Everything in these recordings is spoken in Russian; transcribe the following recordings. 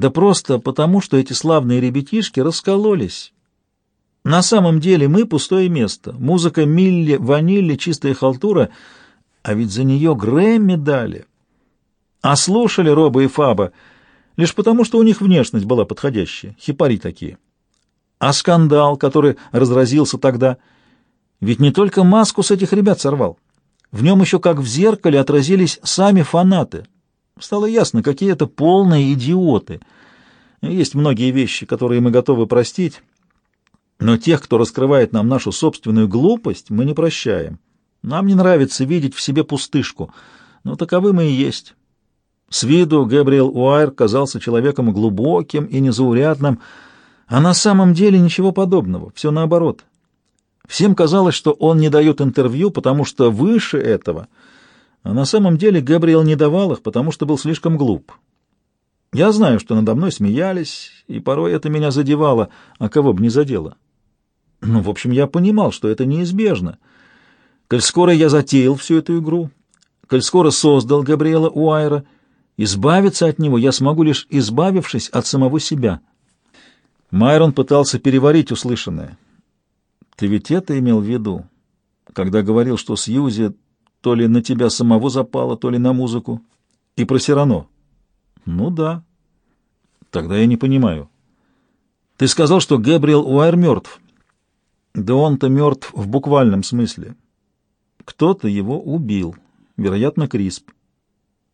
Да просто потому, что эти славные ребятишки раскололись. На самом деле мы пустое место. Музыка Милли, ванили, чистая халтура, а ведь за нее Грэмми дали. А слушали Роба и Фаба лишь потому, что у них внешность была подходящая, хипари такие. А скандал, который разразился тогда, ведь не только маску с этих ребят сорвал. В нем еще как в зеркале отразились сами фанаты. Стало ясно, какие это полные идиоты. Есть многие вещи, которые мы готовы простить, но тех, кто раскрывает нам нашу собственную глупость, мы не прощаем. Нам не нравится видеть в себе пустышку, но таковы мы и есть. С виду Габриэл Уайр казался человеком глубоким и незаурядным, а на самом деле ничего подобного, все наоборот. Всем казалось, что он не дает интервью, потому что выше этого, а на самом деле Габриэл не давал их, потому что был слишком глуп. Я знаю, что надо мной смеялись, и порой это меня задевало, а кого бы не задело. Ну, в общем, я понимал, что это неизбежно. Коль скоро я затеял всю эту игру, коль скоро создал Габриэла Уайра, избавиться от него я смогу лишь избавившись от самого себя. Майрон пытался переварить услышанное. «Ты ведь это имел в виду, когда говорил, что Сьюзи то ли на тебя самого запало, то ли на музыку, и про Сирано?» «Ну да». «Тогда я не понимаю. Ты сказал, что Гэбриэл Уайр мертв». «Да он-то мертв в буквальном смысле. Кто-то его убил, вероятно, Крисп».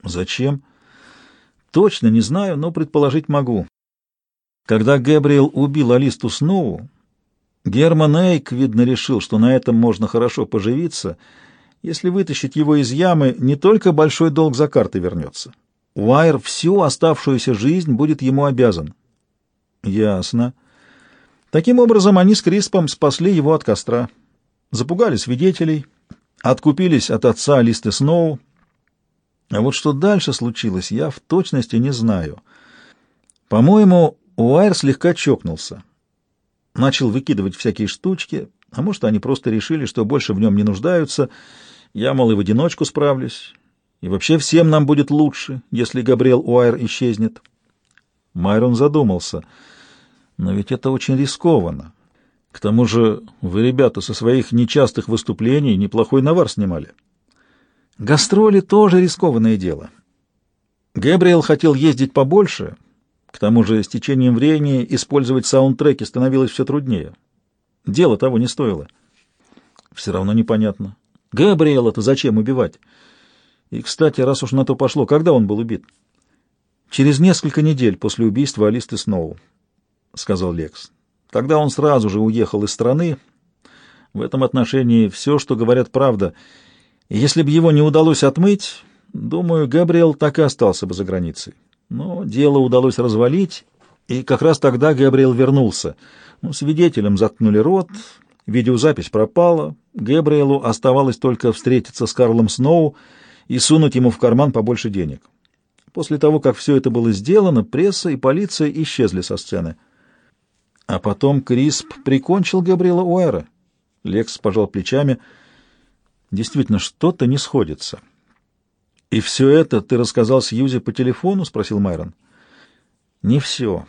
«Зачем?» «Точно не знаю, но предположить могу». Когда Гэбриэл убил Алисту Сноу, Герман Эйк, видно, решил, что на этом можно хорошо поживиться. Если вытащить его из ямы, не только большой долг за карты вернется. Уайр всю оставшуюся жизнь будет ему обязан. Ясно. Таким образом, они с Криспом спасли его от костра. Запугали свидетелей, откупились от отца Алисты Сноу. А вот что дальше случилось, я в точности не знаю. По-моему, Уайр слегка чокнулся. Начал выкидывать всякие штучки, а может, они просто решили, что больше в нем не нуждаются. Я, мол, и в одиночку справлюсь. И вообще всем нам будет лучше, если Габриэл Уайр исчезнет. Майрон задумался. Но ведь это очень рискованно. К тому же вы, ребята, со своих нечастых выступлений неплохой навар снимали. Гастроли тоже рискованное дело. Габриэл хотел ездить побольше, к тому же с течением времени использовать саундтреки становилось все труднее. Дело того не стоило. Все равно непонятно. Габриэла-то зачем убивать? И, кстати, раз уж на то пошло, когда он был убит? Через несколько недель после убийства Алисты Сноу, — сказал Лекс. Тогда он сразу же уехал из страны. В этом отношении все, что говорят, правда. И если бы его не удалось отмыть, думаю, Габриэл так и остался бы за границей. Но дело удалось развалить, и как раз тогда Габриэл вернулся. Ну, свидетелям заткнули рот, видеозапись пропала, Габриэлу оставалось только встретиться с Карлом Сноу и сунуть ему в карман побольше денег. После того, как все это было сделано, пресса и полиция исчезли со сцены. А потом Крисп прикончил Габриэла Уэра. Лекс пожал плечами. Действительно, что-то не сходится. «И все это ты рассказал Сьюзи по телефону?» — спросил Майрон. «Не все,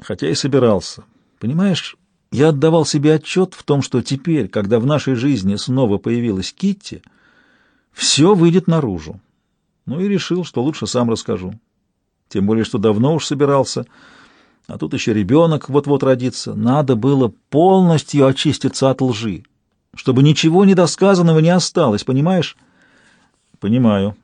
хотя и собирался. Понимаешь, я отдавал себе отчет в том, что теперь, когда в нашей жизни снова появилась Китти, все выйдет наружу. Ну и решил, что лучше сам расскажу. Тем более, что давно уж собирался, а тут еще ребенок вот-вот родится. Надо было полностью очиститься от лжи, чтобы ничего недосказанного не осталось, понимаешь?» «Понимаю»,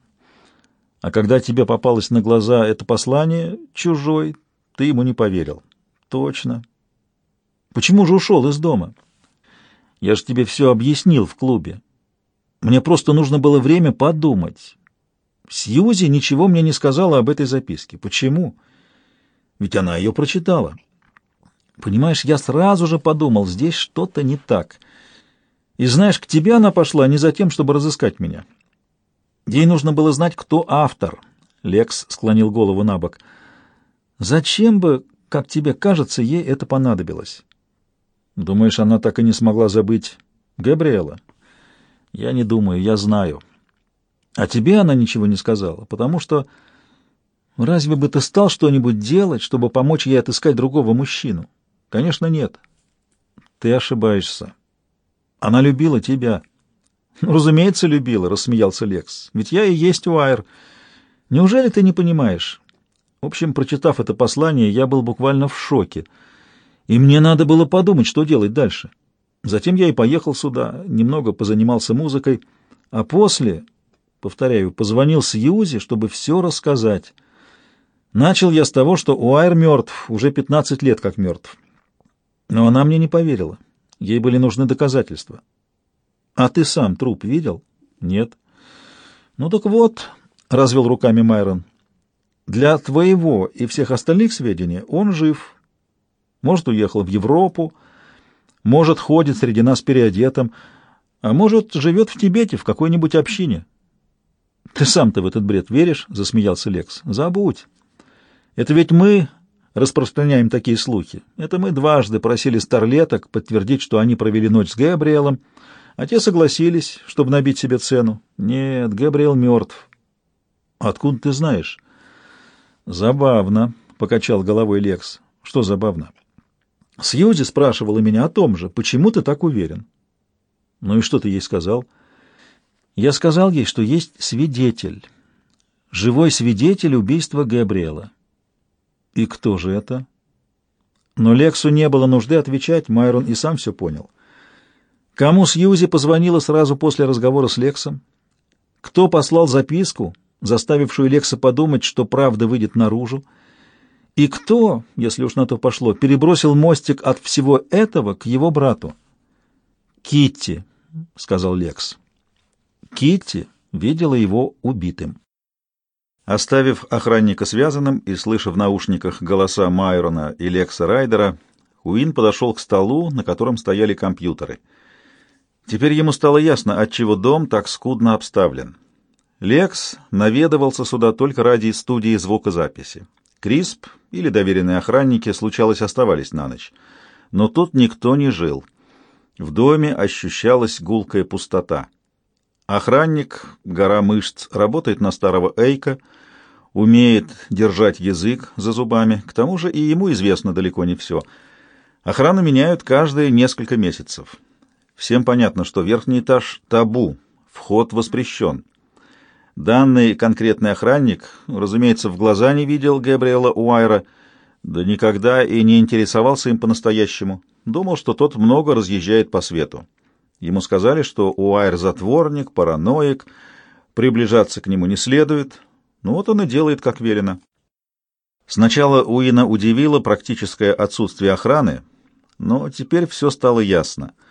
а когда тебе попалось на глаза это послание чужой, ты ему не поверил. Точно. Почему же ушел из дома? Я же тебе все объяснил в клубе. Мне просто нужно было время подумать. Сьюзи ничего мне не сказала об этой записке. Почему? Ведь она ее прочитала. Понимаешь, я сразу же подумал, здесь что-то не так. И знаешь, к тебе она пошла не за тем, чтобы разыскать меня. Ей нужно было знать, кто автор. Лекс склонил голову на бок. Зачем бы, как тебе кажется, ей это понадобилось? Думаешь, она так и не смогла забыть Габриэла? Я не думаю, я знаю. А тебе она ничего не сказала, потому что... Разве бы ты стал что-нибудь делать, чтобы помочь ей отыскать другого мужчину? Конечно, нет. Ты ошибаешься. Она любила тебя. Ну, разумеется, любила, рассмеялся Лекс. Ведь я и есть Уайр. Неужели ты не понимаешь? В общем, прочитав это послание, я был буквально в шоке. И мне надо было подумать, что делать дальше. Затем я и поехал сюда, немного позанимался музыкой, а после, повторяю, позвонил Сьюзи, чтобы все рассказать. Начал я с того, что Уайр мертв, уже 15 лет как мертв. Но она мне не поверила. Ей были нужны доказательства. А ты сам труп видел? Нет. Ну так вот, — развел руками Майрон, — для твоего и всех остальных сведений он жив. Может, уехал в Европу, может, ходит среди нас переодетым, а может, живет в Тибете в какой-нибудь общине. Ты сам-то в этот бред веришь? — засмеялся Лекс. Забудь. Это ведь мы распространяем такие слухи. Это мы дважды просили старлеток подтвердить, что они провели ночь с Габриэлом, а те согласились, чтобы набить себе цену. Нет, Габриэл мертв. Откуда ты знаешь? Забавно, — покачал головой Лекс. Что забавно? Сьюзи спрашивала меня о том же. Почему ты так уверен? Ну и что ты ей сказал? Я сказал ей, что есть свидетель. Живой свидетель убийства Габриэла. И кто же это? Но Лексу не было нужды отвечать, Майрон и сам все понял. Кому Сьюзи позвонила сразу после разговора с Лексом? Кто послал записку, заставившую Лекса подумать, что правда выйдет наружу? И кто, если уж на то пошло, перебросил мостик от всего этого к его брату? Китти, сказал Лекс. Китти видела его убитым. Оставив охранника связанным и слыша в наушниках голоса Майрона и Лекса Райдера, Уин подошел к столу, на котором стояли компьютеры. Теперь ему стало ясно, отчего дом так скудно обставлен. Лекс наведывался сюда только ради студии звукозаписи. Крисп или доверенные охранники, случалось, оставались на ночь. Но тут никто не жил. В доме ощущалась гулкая пустота. Охранник, гора мышц, работает на старого Эйка — умеет держать язык за зубами, к тому же и ему известно далеко не все. Охрану меняют каждые несколько месяцев. Всем понятно, что верхний этаж — табу, вход воспрещен. Данный конкретный охранник, разумеется, в глаза не видел Габриэла Уайра, да никогда и не интересовался им по-настоящему. Думал, что тот много разъезжает по свету. Ему сказали, что Уайр затворник, параноик, приближаться к нему не следует, ну вот он и делает, как велено. Сначала Уина удивило практическое отсутствие охраны, но теперь все стало ясно —